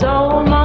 so much.